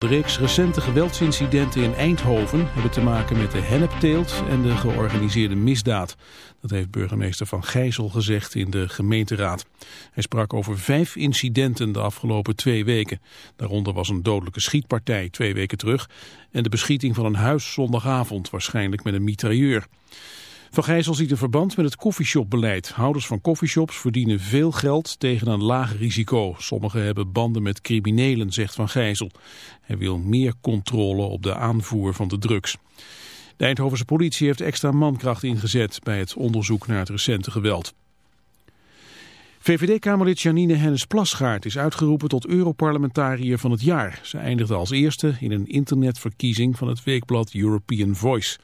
De reeks recente geweldsincidenten in Eindhoven hebben te maken met de hennepteelt en de georganiseerde misdaad. Dat heeft burgemeester Van Gijzel gezegd in de gemeenteraad. Hij sprak over vijf incidenten de afgelopen twee weken. Daaronder was een dodelijke schietpartij twee weken terug en de beschieting van een huis zondagavond, waarschijnlijk met een mitrailleur. Van Gijzel ziet een verband met het koffieshopbeleid. Houders van koffieshops verdienen veel geld tegen een laag risico. Sommigen hebben banden met criminelen, zegt Van Gijzel. Hij wil meer controle op de aanvoer van de drugs. De Eindhovense politie heeft extra mankracht ingezet bij het onderzoek naar het recente geweld. VVD-Kamerlid Janine Hennis-Plasgaard is uitgeroepen tot Europarlementariër van het jaar. Ze eindigde als eerste in een internetverkiezing van het weekblad European Voice.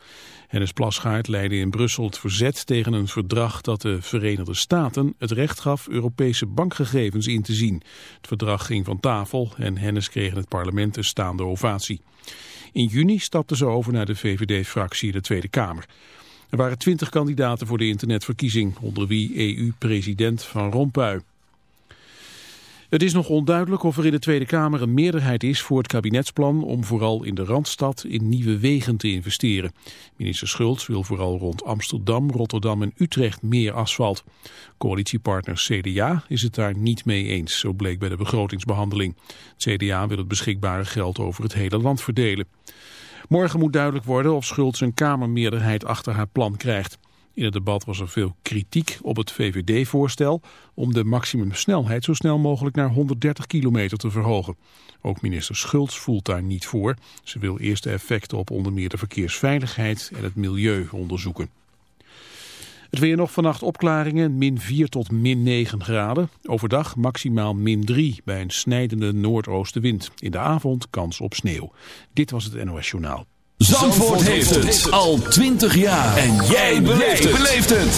Hennis Plasgaard leidde in Brussel het verzet tegen een verdrag dat de Verenigde Staten het recht gaf Europese bankgegevens in te zien. Het verdrag ging van tafel en Hennis kreeg in het parlement een staande ovatie. In juni stapte ze over naar de VVD-fractie de Tweede Kamer. Er waren twintig kandidaten voor de internetverkiezing, onder wie EU-president Van Rompuy. Het is nog onduidelijk of er in de Tweede Kamer een meerderheid is voor het kabinetsplan om vooral in de Randstad in nieuwe wegen te investeren. Minister Schultz wil vooral rond Amsterdam, Rotterdam en Utrecht meer asfalt. Coalitiepartner CDA is het daar niet mee eens, zo bleek bij de begrotingsbehandeling. Het CDA wil het beschikbare geld over het hele land verdelen. Morgen moet duidelijk worden of Schultz een kamermeerderheid achter haar plan krijgt. In het debat was er veel kritiek op het VVD-voorstel om de maximumsnelheid zo snel mogelijk naar 130 kilometer te verhogen. Ook minister Schultz voelt daar niet voor. Ze wil eerst de effecten op onder meer de verkeersveiligheid en het milieu onderzoeken. Het weer nog vannacht opklaringen, min 4 tot min 9 graden. Overdag maximaal min 3 bij een snijdende noordoostenwind. In de avond kans op sneeuw. Dit was het NOS Journaal. Zandvoort, heeft het al 20 jaar. En jij beleeft het.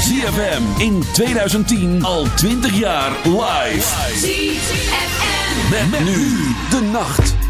ZFM in 2010 al 20 jaar live. ZFM. Met, nu de nacht.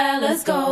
fellas go.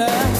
corner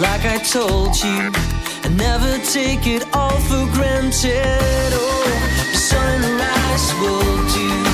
like I told you. I never take it all for granted. Oh, sunrise will do.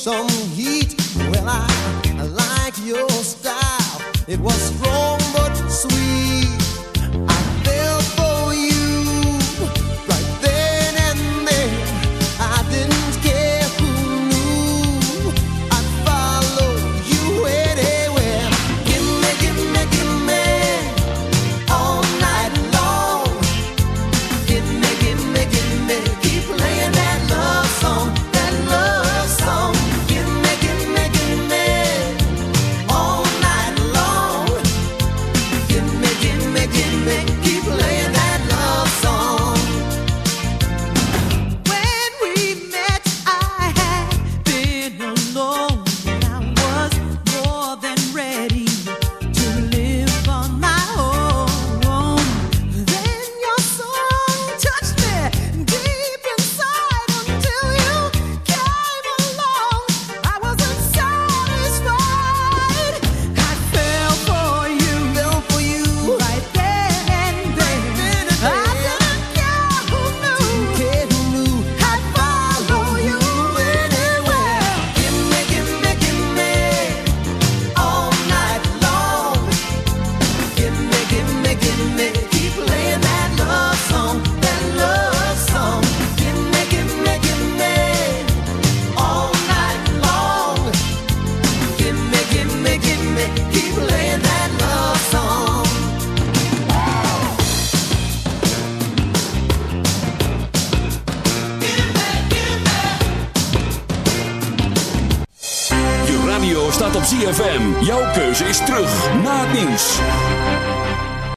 some heat. Well, I, I like your style. It was strong.